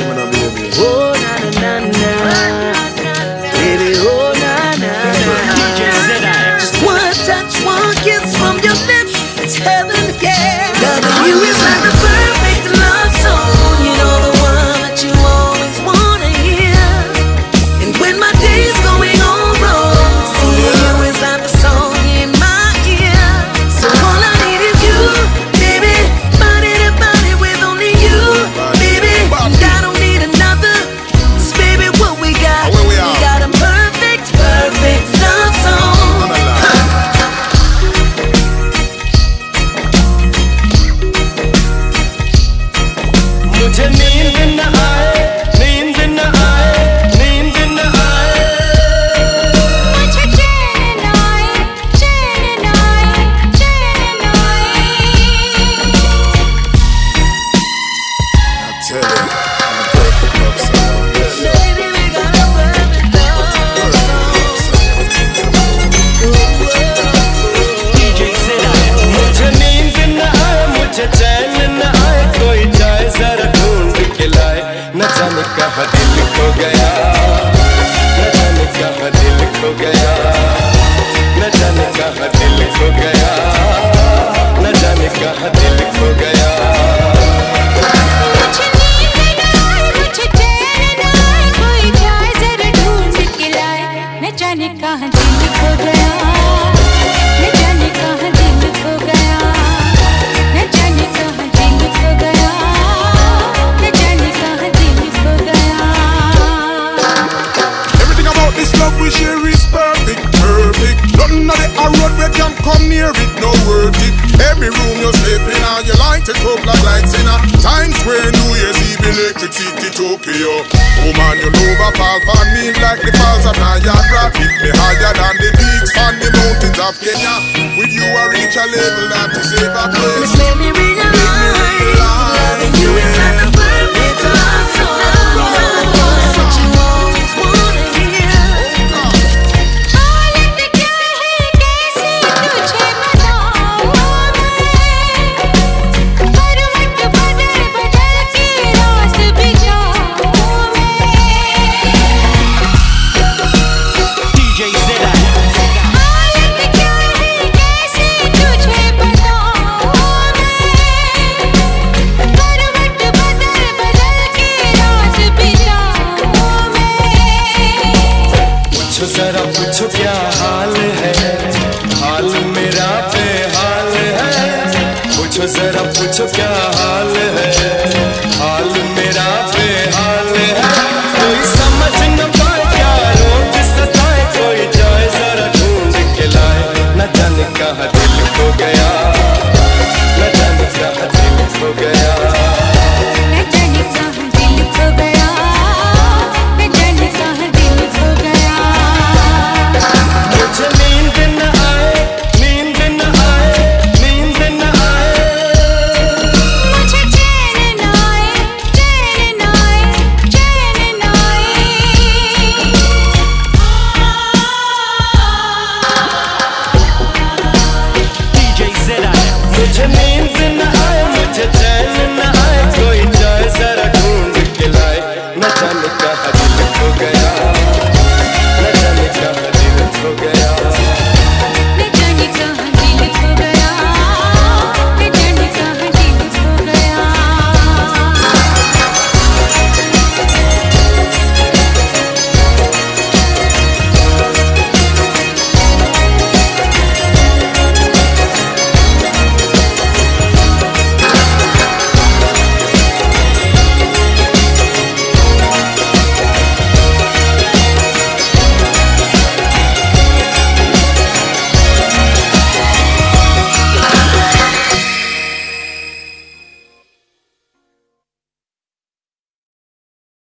woman and baby. Oh na na na na, baby. Oh na na na. Just one touch, one kiss from your lips, it's heaven, yeah. जन का दिल खो गया। जन का दिल खो गया। जन का दिल खो गया। जन का share is perfect, perfect. Nothing of the road can come near it, no worth it. Every room you sleep in, and you light it up like lights in a Times Square, New Year's Eve, Electric City, Tokyo. Woman, you know I fall on me like the falls of Niagara. Hit me higher than the peaks on the mountains of Kenya. With you, I reach a level that is ever place. पूछो जरा, पूछो क्या हाल है? हाल मेरा पे हाल है। पूछो जरा, पूछो क्या हाल है? me.